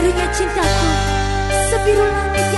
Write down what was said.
birunya cintaku. Sebiru langit